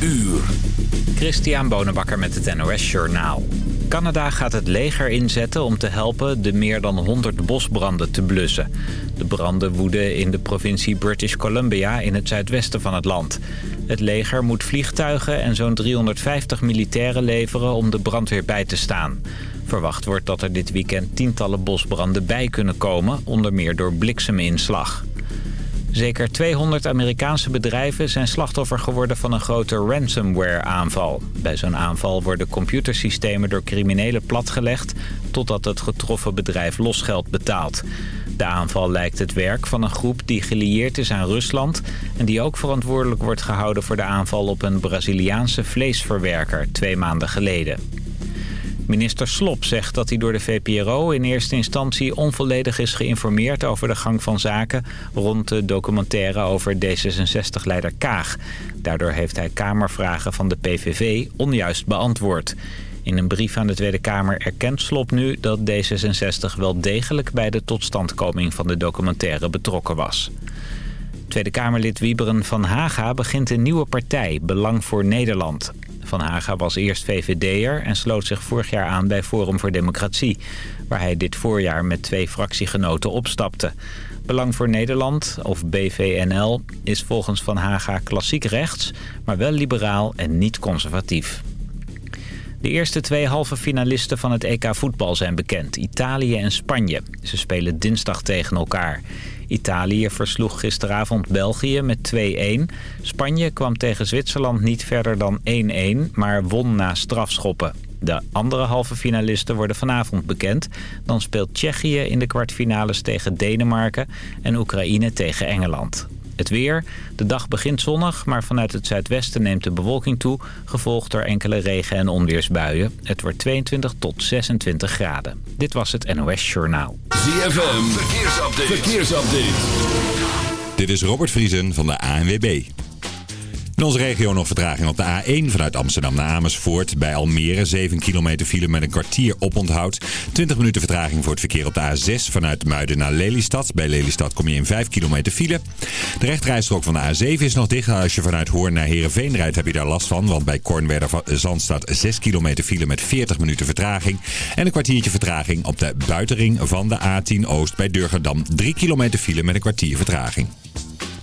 uur. Christian Bonenbakker met het NOS Journaal. Canada gaat het leger inzetten om te helpen de meer dan 100 bosbranden te blussen. De branden woeden in de provincie British Columbia in het zuidwesten van het land. Het leger moet vliegtuigen en zo'n 350 militairen leveren om de brandweer bij te staan. Verwacht wordt dat er dit weekend tientallen bosbranden bij kunnen komen, onder meer door blikseminslag. Zeker 200 Amerikaanse bedrijven zijn slachtoffer geworden van een grote ransomware-aanval. Bij zo'n aanval worden computersystemen door criminelen platgelegd... totdat het getroffen bedrijf losgeld betaalt. De aanval lijkt het werk van een groep die gelieerd is aan Rusland... en die ook verantwoordelijk wordt gehouden voor de aanval op een Braziliaanse vleesverwerker twee maanden geleden. Minister Slop zegt dat hij door de VPRO in eerste instantie onvolledig is geïnformeerd over de gang van zaken rond de documentaire over D66-leider Kaag. Daardoor heeft hij Kamervragen van de PVV onjuist beantwoord. In een brief aan de Tweede Kamer erkent Slop nu dat D66 wel degelijk bij de totstandkoming van de documentaire betrokken was. Tweede Kamerlid Wieberen van Haga begint een nieuwe partij, Belang voor Nederland. Van Haga was eerst VVD'er en sloot zich vorig jaar aan bij Forum voor Democratie... waar hij dit voorjaar met twee fractiegenoten opstapte. Belang voor Nederland, of BVNL, is volgens Van Haga klassiek rechts... maar wel liberaal en niet conservatief. De eerste twee halve finalisten van het EK voetbal zijn bekend. Italië en Spanje. Ze spelen dinsdag tegen elkaar. Italië versloeg gisteravond België met 2-1. Spanje kwam tegen Zwitserland niet verder dan 1-1, maar won na strafschoppen. De andere halve finalisten worden vanavond bekend. Dan speelt Tsjechië in de kwartfinales tegen Denemarken en Oekraïne tegen Engeland. Het weer. De dag begint zonnig, maar vanuit het zuidwesten neemt de bewolking toe... gevolgd door enkele regen- en onweersbuien. Het wordt 22 tot 26 graden. Dit was het NOS Journaal. ZFM, verkeersupdate. verkeersupdate. Dit is Robert Vriesen van de ANWB. In onze regio nog vertraging op de A1 vanuit Amsterdam naar Amersfoort. Bij Almere 7 kilometer file met een kwartier oponthoud. 20 minuten vertraging voor het verkeer op de A6 vanuit Muiden naar Lelystad. Bij Lelystad kom je in 5 kilometer file. De rechtrijstrook van de A7 is nog dicht. Als je vanuit Hoorn naar Heerenveen rijdt heb je daar last van. Want bij Kornwerder Zand staat 6 kilometer file met 40 minuten vertraging. En een kwartiertje vertraging op de buitenring van de A10 Oost bij Durgerdam. 3 kilometer file met een kwartier vertraging.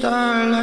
starlight.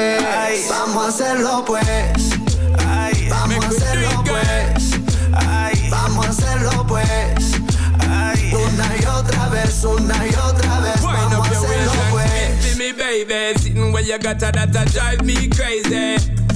Vez. Vamos a hacerlo pues. Vamos a hacerlo pues. Vamos a hacerlo pues. Una y otra vez, una y otra vez. Vamos a hacerlo pues. me, baby. Sitting where you got that drive me crazy.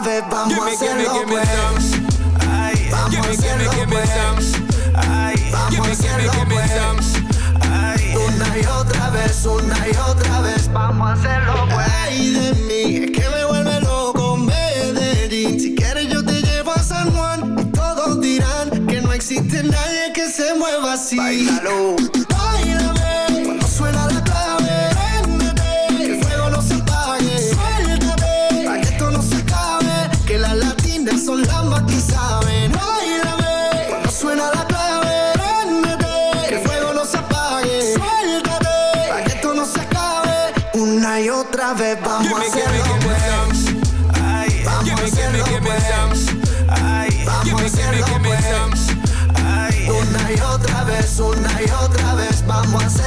vez, vamos give me, a hacerlo give me, give me pues. Vamos give me, a hacerlo give me, pues. Give Ay, vamos a hacerlo pues. pues. Una y otra vez, una y otra vez, vamos a hacerlo pues. Ay, de mí, es que me vuelve loco Medellín. Si quieres yo te llevo a San Juan y todos dirán que no existe nadie que se mueva así. Bailalo otra vez vamos a pues. some. Ay, vamos Gimme, a hacerlo pues. some. Ay, vamos a pues. some. Ay, una y otra vez, una y otra vez, vamos a hacerlo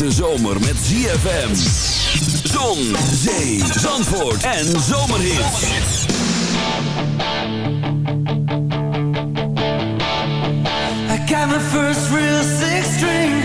hete zomer met ZFM. Zon, zee, zandvoort en zomerhits. I got my first real six string,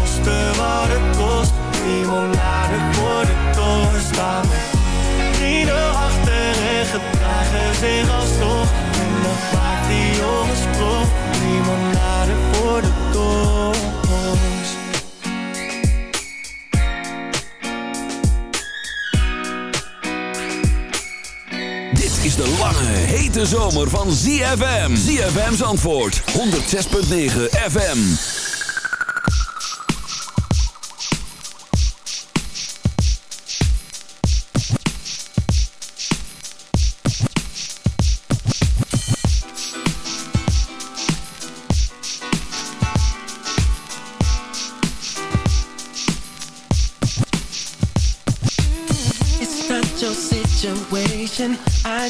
Limonade voor de toren staan Vrienden achter en gedragen zich alsnog. En dan maakt die jongens prof Limonade voor de toren Dit is de lange, hete zomer van ZFM. ZFM's antwoord, 106.9 FM.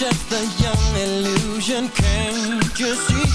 just a young illusion. Can't you see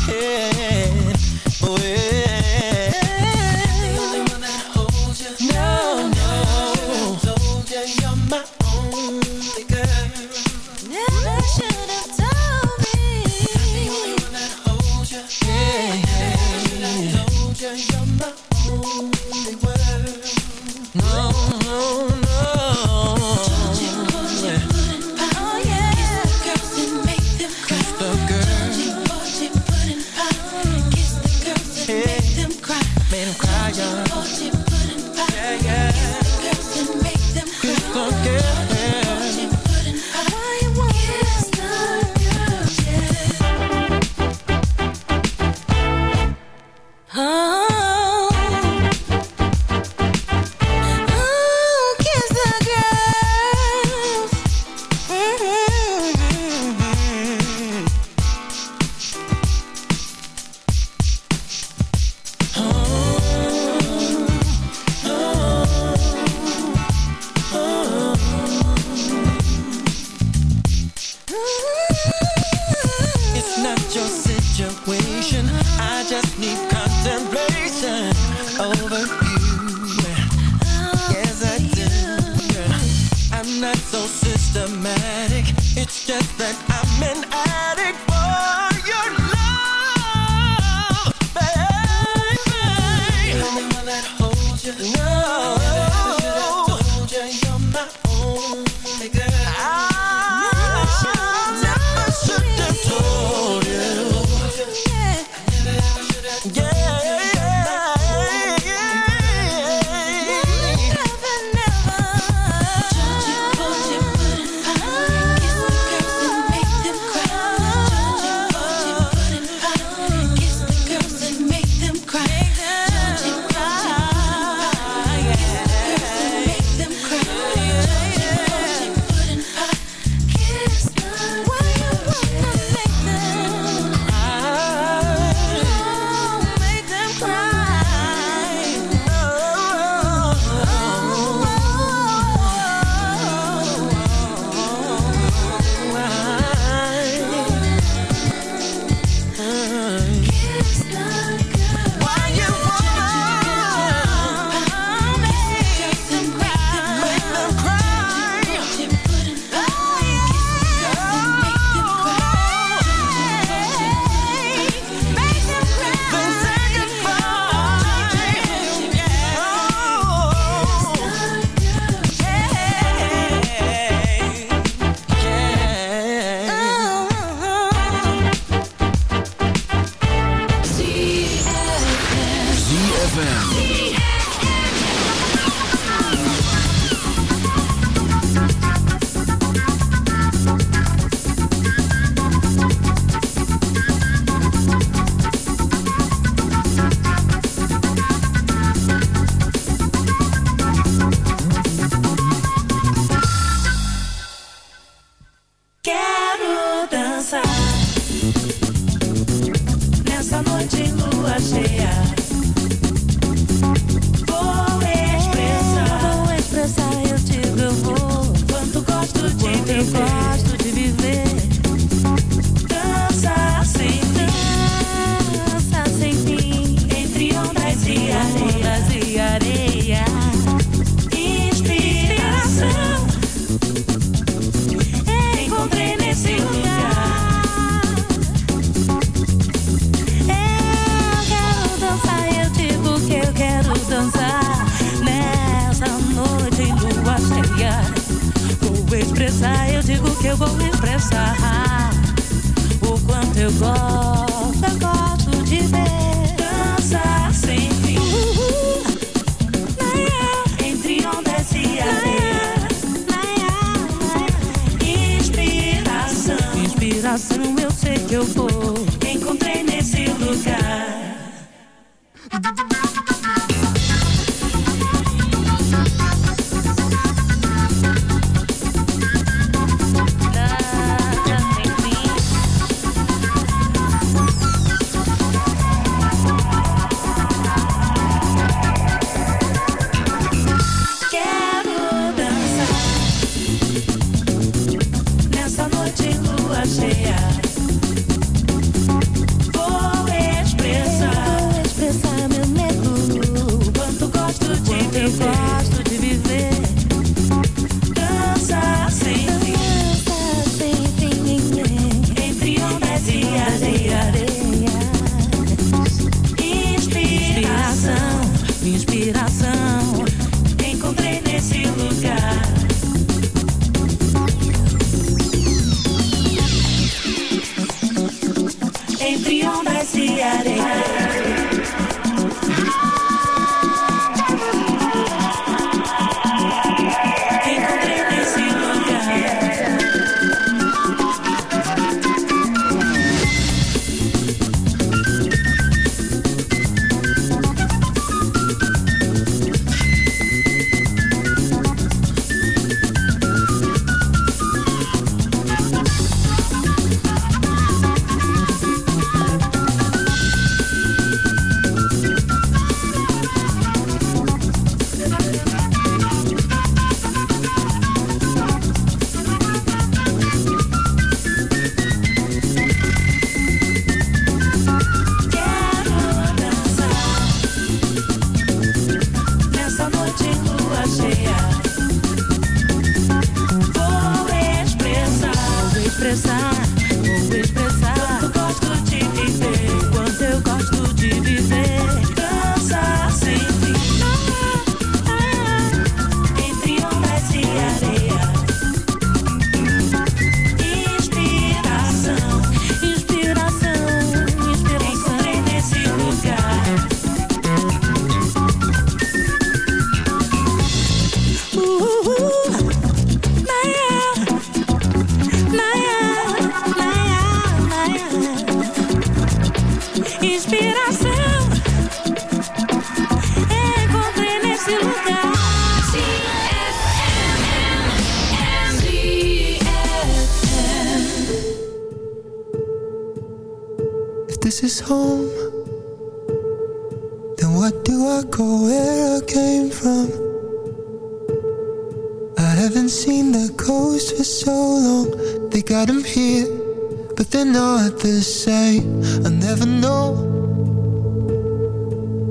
not the same I never know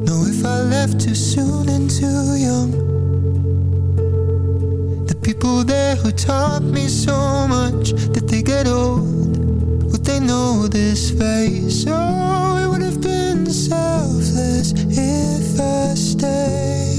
Know if I left too soon and too young The people there who taught me so much Did they get old? Would they know this face? Oh, it would have been selfless if I stayed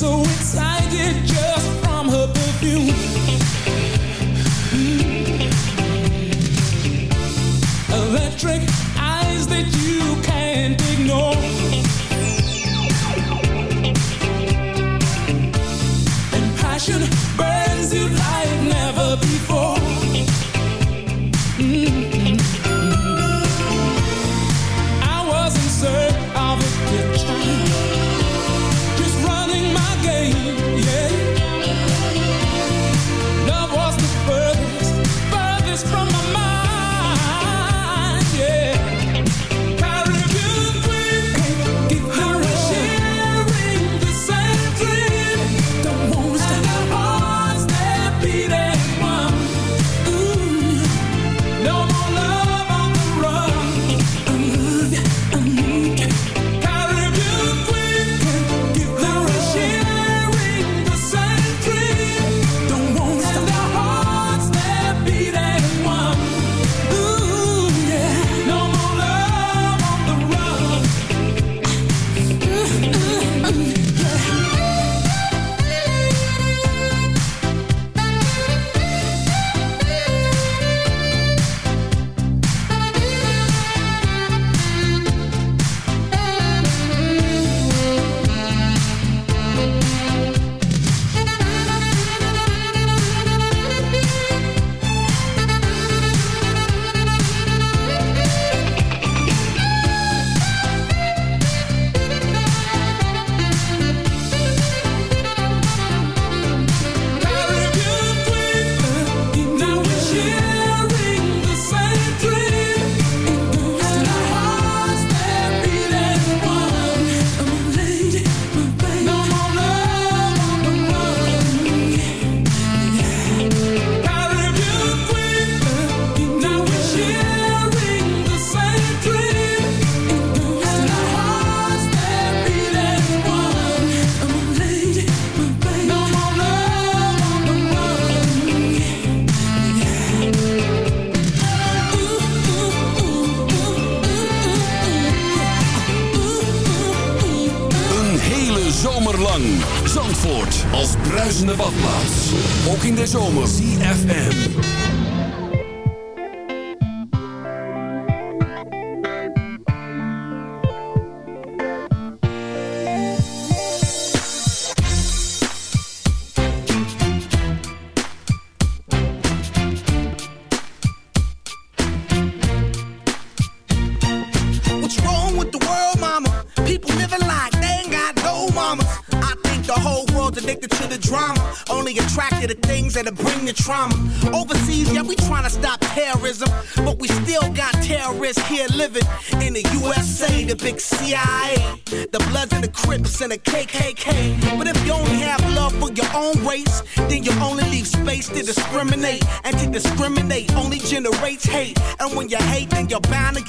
so excited just from her perfume.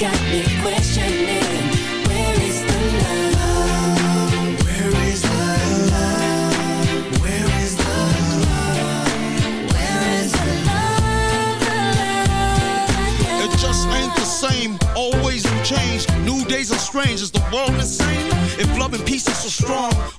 got me, questioning. Where is the love? Where is the love? Where is the love? Where is the love? The love? It just ain't the same. Always change. New days are strange. Is the world insane? If love and peace is so strong,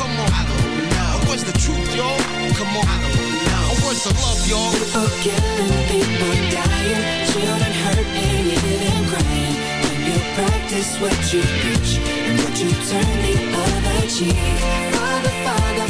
Come on. I don't know. Where's the truth, y'all? Come on. I don't know. Where's the love, y'all? People people dying, children hurt and you hear them crying. When you practice what you preach and what you turn the other cheek. Father, Father,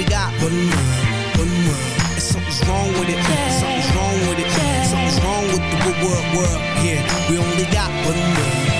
We got. One world, one world. And something's wrong with it. Something's wrong with it. Something's wrong with the good world, world. Yeah, we only got one world.